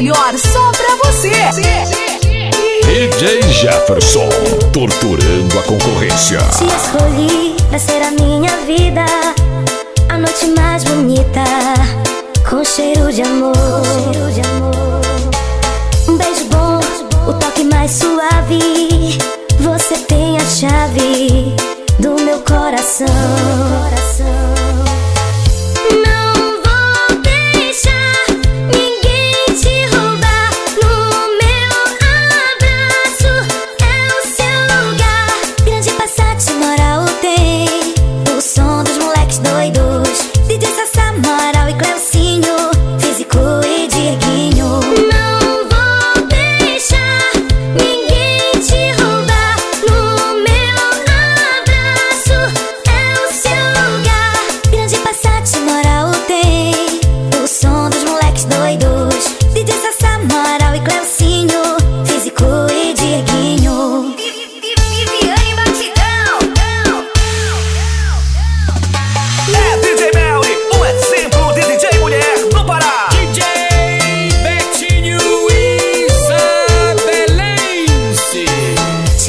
melhor só pra você. DJ Jefferson, torturando a concorrência. Te escolhi pra ser a minha vida, a noite mais bonita, com cheiro de amor. Um beijo bom, o toque mais suave. Você tem a chave do meu coração.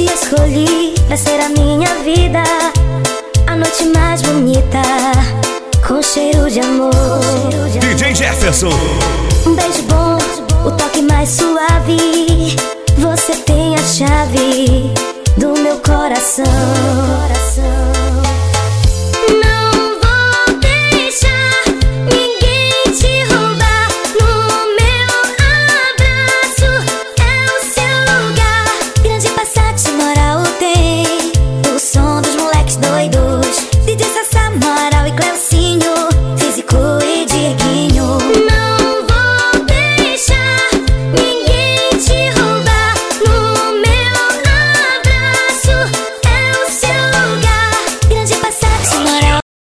Te escolhi pra ser a minha vida, a noite mais bonita, com cheiro de amor. DJ Jefferson, Um beijo bom, o toque mais suave. Você tem a chave do meu coração.